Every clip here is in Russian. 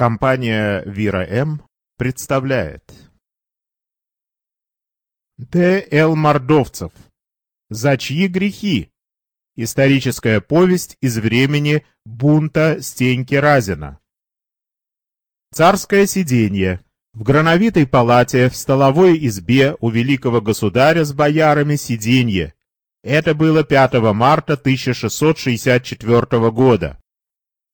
Компания «Вира М.» представляет Д. Л. Мордовцев «За чьи грехи?» Историческая повесть из времени бунта Стеньки Разина Царское сиденье В грановитой палате в столовой избе у великого государя с боярами сиденье. Это было 5 марта 1664 года.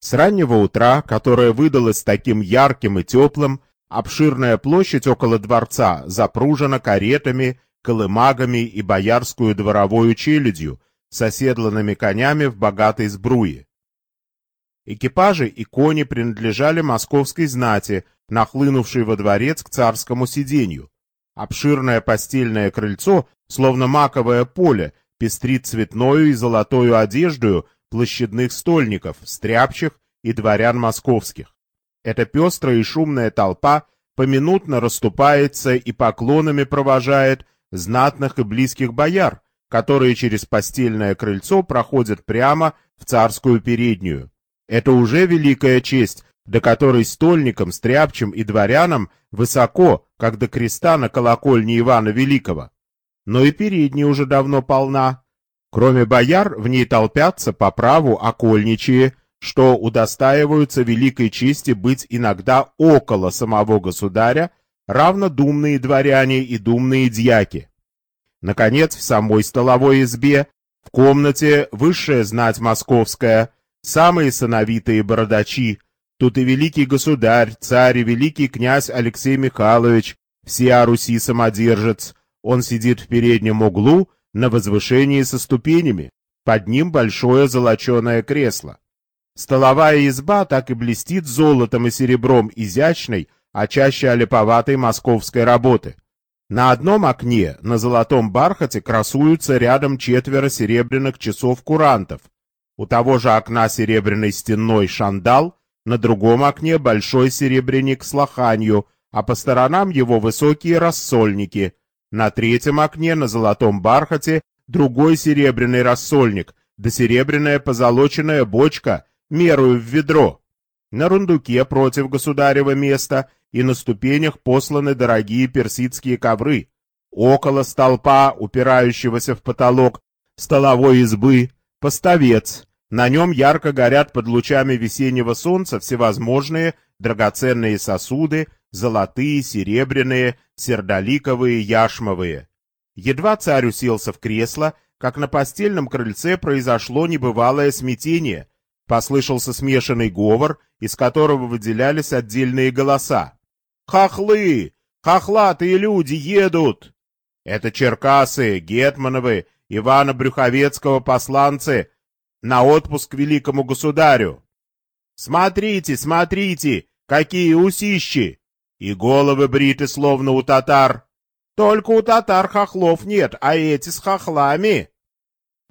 С раннего утра, которое выдалось таким ярким и теплым, обширная площадь около дворца запружена каретами, колымагами и боярскую дворовую челядью с оседланными конями в богатой сбруе. Экипажи и кони принадлежали московской знати, нахлынувшей во дворец к царскому сиденью. Обширное постельное крыльцо, словно маковое поле, пестрит цветною и золотою одеждою площадных стольников, стряпчих и дворян московских. Эта пестрая и шумная толпа поминутно расступается и поклонами провожает знатных и близких бояр, которые через постельное крыльцо проходят прямо в царскую переднюю. Это уже великая честь, до которой стольникам, стряпчим и дворянам высоко, как до креста на колокольне Ивана Великого. Но и передняя уже давно полна, Кроме бояр, в ней толпятся по праву окольничие, что удостаиваются великой чести быть иногда около самого государя, равно думные дворяне и думные дьяки. Наконец, в самой столовой избе, в комнате высшая знать московская, самые сановитые бородачи, тут и великий государь, царь и великий князь Алексей Михайлович, все Руси самодержец, он сидит в переднем углу, на возвышении со ступенями, под ним большое золоченое кресло. Столовая изба так и блестит золотом и серебром изящной, а чаще олиповатой московской работы. На одном окне на золотом бархате красуются рядом четверо серебряных часов-курантов. У того же окна серебряный стенной шандал, на другом окне большой серебряник с лоханью, а по сторонам его высокие рассольники — на третьем окне на золотом бархате другой серебряный рассольник, да серебряная позолоченная бочка, мерую в ведро. На рундуке против государева места и на ступенях посланы дорогие персидские ковры. Около столпа, упирающегося в потолок столовой избы, поставец. На нем ярко горят под лучами весеннего солнца всевозможные драгоценные сосуды, золотые, серебряные, сердоликовые, яшмовые. Едва царь уселся в кресло, как на постельном крыльце произошло небывалое смятение. Послышался смешанный говор, из которого выделялись отдельные голоса. «Хохлы! Хохлатые люди едут!» «Это Черкасы, Гетмановы, Ивана Брюховецкого посланцы на отпуск великому государю!» «Смотрите, смотрите, какие усищи! И головы бриты, словно у татар. Только у татар хохлов нет, а эти с хохлами.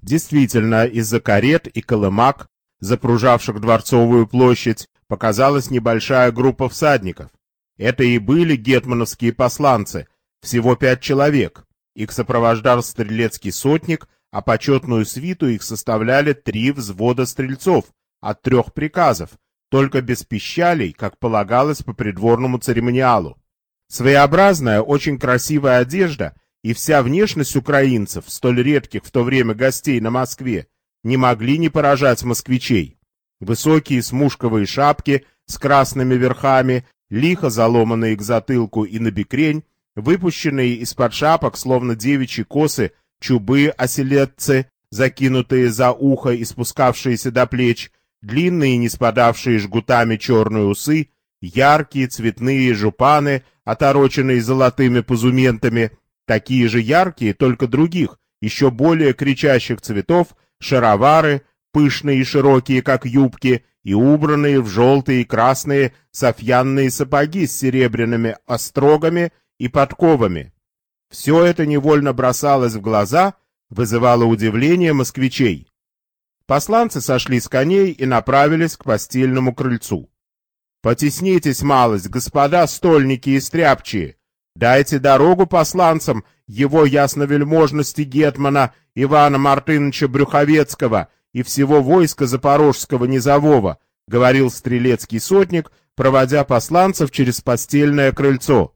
Действительно, из-за карет и колымак, запружавших Дворцовую площадь, показалась небольшая группа всадников. Это и были гетмановские посланцы, всего пять человек. Их сопровождал стрелецкий сотник, а почетную свиту их составляли три взвода стрельцов от трех приказов, только без пищалей, как полагалось по придворному церемониалу. Своеобразная, очень красивая одежда и вся внешность украинцев, столь редких в то время гостей на Москве, не могли не поражать москвичей. Высокие смушковые шапки с красными верхами, лихо заломанные к затылку и на бекрень, выпущенные из-под шапок, словно девичьи косы, чубы оселедцы, закинутые за ухо и спускавшиеся до плеч, длинные, не спадавшие жгутами черные усы, яркие цветные жупаны, отороченные золотыми позументами, такие же яркие, только других, еще более кричащих цветов, шаровары, пышные и широкие, как юбки, и убранные в желтые и красные софьянные сапоги с серебряными острогами и подковами. Все это невольно бросалось в глаза, вызывало удивление москвичей. Посланцы сошли с коней и направились к постельному крыльцу. «Потеснитесь малость, господа стольники и стряпчие! Дайте дорогу посланцам его ясновельможности Гетмана Ивана Мартыновича Брюховецкого и всего войска Запорожского низового», говорил стрелецкий сотник, проводя посланцев через постельное крыльцо.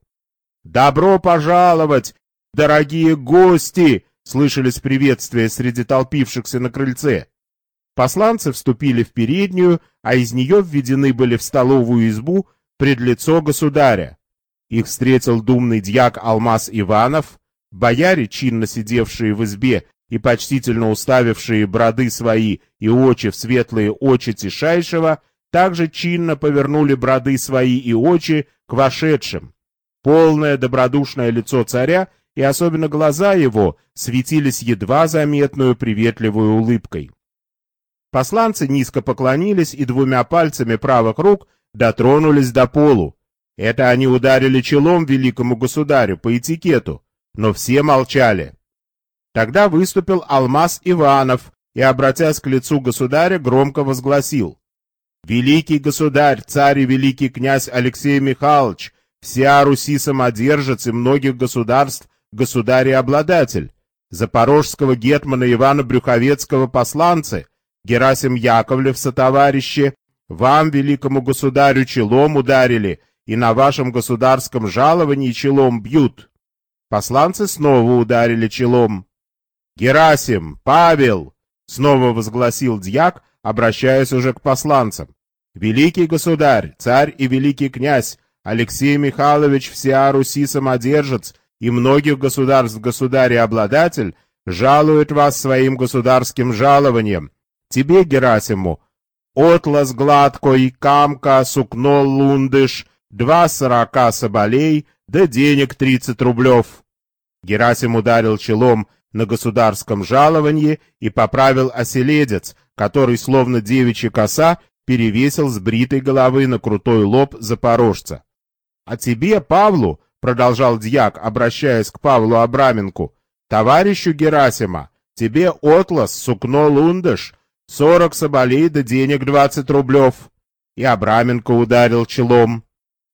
«Добро пожаловать, дорогие гости!» — слышались приветствия среди толпившихся на крыльце. Посланцы вступили в переднюю, а из нее введены были в столовую избу пред лицо государя. Их встретил думный дьяк Алмаз Иванов, бояре, чинно сидевшие в избе и почтительно уставившие броды свои и очи в светлые очи Тишайшего, также чинно повернули броды свои и очи к вошедшим. Полное добродушное лицо царя и особенно глаза его светились едва заметную приветливую улыбкой. Посланцы низко поклонились и двумя пальцами правых рук дотронулись до полу. Это они ударили челом великому государю по этикету, но все молчали. Тогда выступил Алмаз Иванов и, обратясь к лицу государя, громко возгласил. «Великий государь, царь и великий князь Алексей Михайлович, вся Руси самодержец и многих государств государь и обладатель, запорожского гетмана Ивана Брюховецкого посланцы, Герасим Яковлев сотоварищи, вам, великому государю, челом ударили, и на вашем государском жаловании челом бьют. Посланцы снова ударили челом. «Герасим! Павел!» — снова возгласил дьяк, обращаясь уже к посланцам. «Великий государь, царь и великий князь, Алексей Михайлович всея Руси самодержец и многих государств государь и обладатель, жалует вас своим государским жалованием. Тебе, Герасиму, отлас гладкой, камка, сукно, лундыш, два сорока соболей, да денег тридцать рублев. Герасим ударил челом на государском жаловании и поправил оселедец, который, словно девичья коса, перевесил с бритой головы на крутой лоб запорожца. — А тебе, Павлу, — продолжал дьяк, обращаясь к Павлу Абраменку, — товарищу Герасима, тебе отлас, сукно лундыш, сорок соболей да денег двадцать рублев. И Абраменко ударил челом.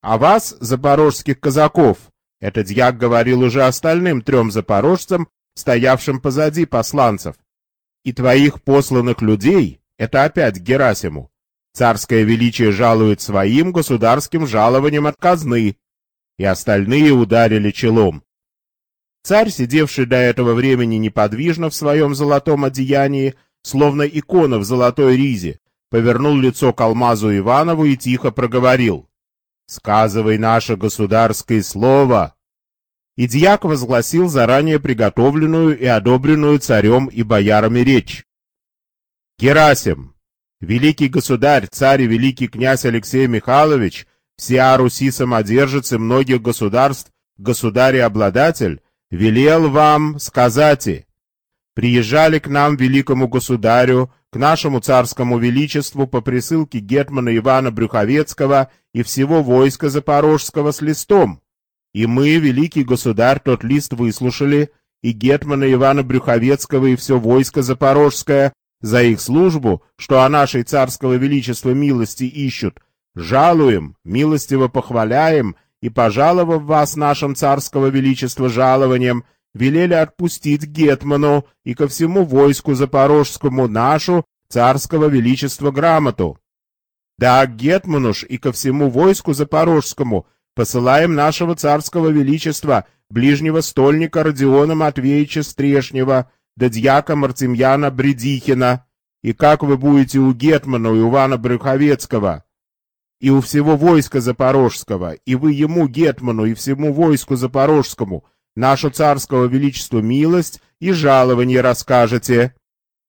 А вас, запорожских казаков, это дьяк говорил уже остальным трем запорожцам, стоявшим позади посланцев. И твоих посланных людей, это опять Герасиму, царское величие жалует своим государским жалованием от казны, и остальные ударили челом. Царь, сидевший до этого времени неподвижно в своем золотом одеянии, словно икона в золотой ризе, повернул лицо к Алмазу Иванову и тихо проговорил. «Сказывай наше государское слово!» И дьяк возгласил заранее приготовленную и одобренную царем и боярами речь. «Герасим, великий государь, царь и великий князь Алексей Михайлович, вся Руси самодержец и многих государств, государь и обладатель, велел вам сказать, приезжали к нам великому государю, к нашему царскому величеству по присылке гетмана Ивана Брюховецкого и всего войска запорожского с листом. И мы, великий государь, тот лист выслушали, и гетмана Ивана Брюховецкого и все войско запорожское за их службу, что о нашей царского величества милости ищут, жалуем, милостиво похваляем и, пожаловав вас нашим царского величества жалованием, велели отпустить Гетману и ко всему войску запорожскому нашу царского величества грамоту. Да, Гетману ж и ко всему войску запорожскому посылаем нашего царского величества, ближнего стольника Родиона Матвеевича Стрешнева, да дьяка Мартемьяна Бредихина, и как вы будете у Гетмана, у Ивана Брюховецкого, и у всего войска запорожского, и вы ему, Гетману, и всему войску запорожскому, нашу царского величества милость и жалование расскажете».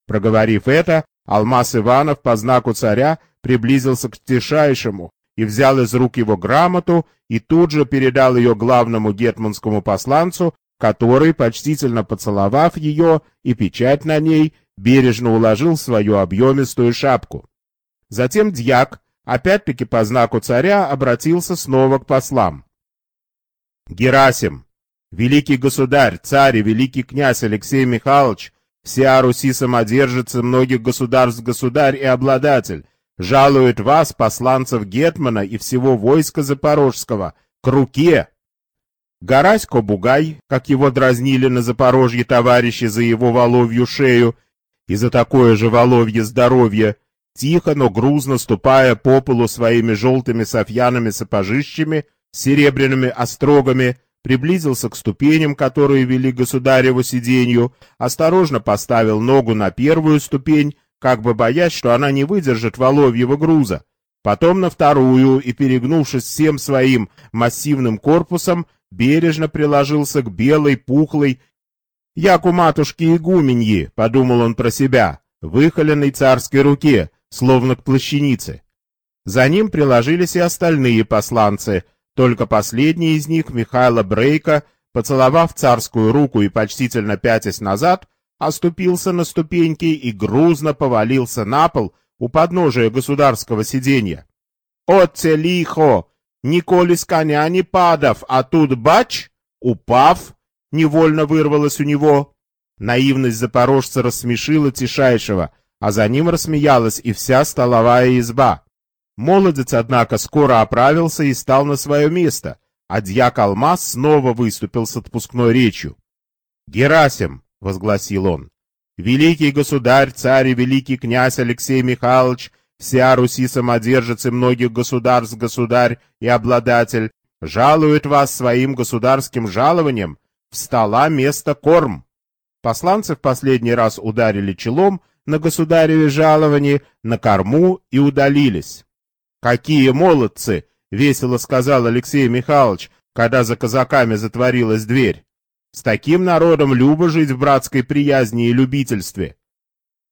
Проговорив это, Алмаз Иванов по знаку царя приблизился к Тишайшему и взял из рук его грамоту и тут же передал ее главному гетманскому посланцу, который, почтительно поцеловав ее и печать на ней, бережно уложил свою объемистую шапку. Затем дьяк, опять-таки по знаку царя, обратился снова к послам. «Герасим, великий государь, царь и великий князь Алексей Михайлович, вся Руси самодержица многих государств государь и обладатель, жалует вас, посланцев Гетмана и всего войска Запорожского, к руке. Гарасько-бугай, как его дразнили на Запорожье товарищи за его воловью шею и за такое же воловье здоровье, тихо, но грузно ступая по полу своими желтыми софьяными сапожищами, серебряными острогами, приблизился к ступеням, которые вели государеву сиденью, осторожно поставил ногу на первую ступень, как бы боясь, что она не выдержит воловьего груза, потом на вторую и, перегнувшись всем своим массивным корпусом, бережно приложился к белой, пухлой, як у матушки игуменьи, подумал он про себя, выхоленной царской руке, словно к плащанице. За ним приложились и остальные посланцы, только последний из них, Михайло Брейка, поцеловав царскую руку и почтительно пятясь назад, оступился на ступеньки и грузно повалился на пол у подножия государского сиденья. «Отце лихо! Николи с коня не падав, а тут бач!» Упав, невольно вырвалось у него. Наивность запорожца рассмешила Тишайшего — а за ним рассмеялась и вся столовая изба. Молодец, однако, скоро оправился и стал на свое место, а дьяк Алмаз снова выступил с отпускной речью. «Герасим!» — возгласил он. «Великий государь, царь и великий князь Алексей Михайлович, вся Руси самодержец и многих государств государь и обладатель, жалует вас своим государским жалованием в стола место корм». Посланцы в последний раз ударили челом, на государеве жаловании, на корму и удалились. «Какие молодцы!» — весело сказал Алексей Михайлович, когда за казаками затворилась дверь. «С таким народом любо жить в братской приязни и любительстве».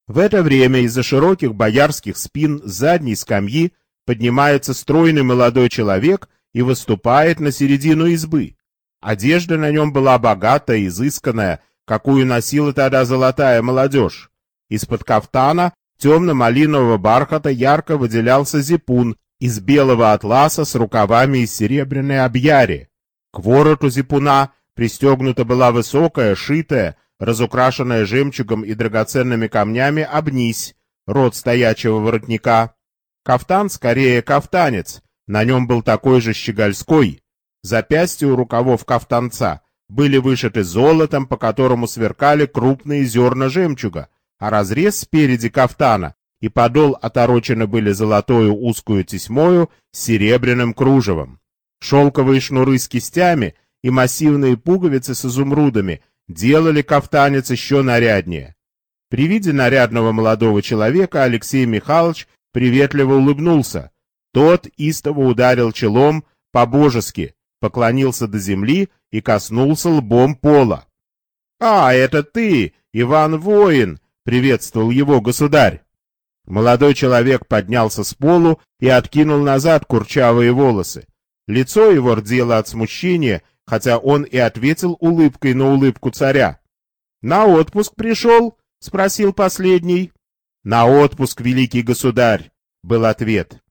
В это время из-за широких боярских спин задней скамьи поднимается стройный молодой человек и выступает на середину избы. Одежда на нем была богатая, изысканная, какую носила тогда золотая молодежь. Из-под кафтана темно-малинового бархата ярко выделялся зипун из белого атласа с рукавами из серебряной объяри. К вороту зипуна пристегнута была высокая, шитая, разукрашенная жемчугом и драгоценными камнями обнись, рот стоячего воротника. Кафтан скорее кафтанец, на нем был такой же щегольской. Запястья у рукавов кафтанца были вышиты золотом, по которому сверкали крупные зерна жемчуга, а разрез спереди кафтана и подол оторочены были золотою узкую тесьмою с серебряным кружевом. Шелковые шнуры с кистями и массивные пуговицы с изумрудами делали кафтанец еще наряднее. При виде нарядного молодого человека Алексей Михайлович приветливо улыбнулся. Тот истово ударил челом по-божески, поклонился до земли и коснулся лбом пола. — А, это ты, Иван Воин! приветствовал его государь. Молодой человек поднялся с полу и откинул назад курчавые волосы. Лицо его рдело от смущения, хотя он и ответил улыбкой на улыбку царя. «На отпуск пришел?» — спросил последний. «На отпуск, великий государь!» — был ответ.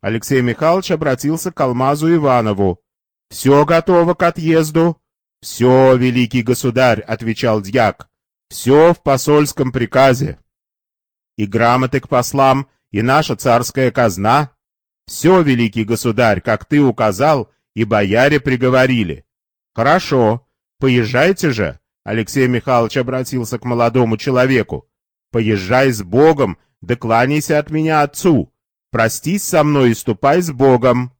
Алексей Михайлович обратился к Алмазу Иванову. «Все готово к отъезду?» «Все, великий государь!» — отвечал дьяк. Все в посольском приказе. И грамоты к послам, и наша царская казна. Все, великий государь, как ты указал, и бояре приговорили. Хорошо, поезжайте же, Алексей Михайлович обратился к молодому человеку. Поезжай с Богом, да кланяйся от меня отцу. Простись со мной и ступай с Богом.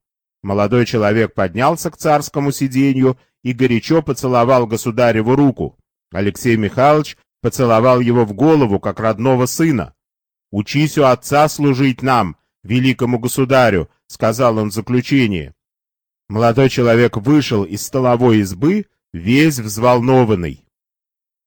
Молодой человек поднялся к царскому сиденью и горячо поцеловал государеву руку. Алексей Михайлович поцеловал его в голову, как родного сына. «Учись у отца служить нам, великому государю», — сказал он в заключение. Молодой человек вышел из столовой избы, весь взволнованный.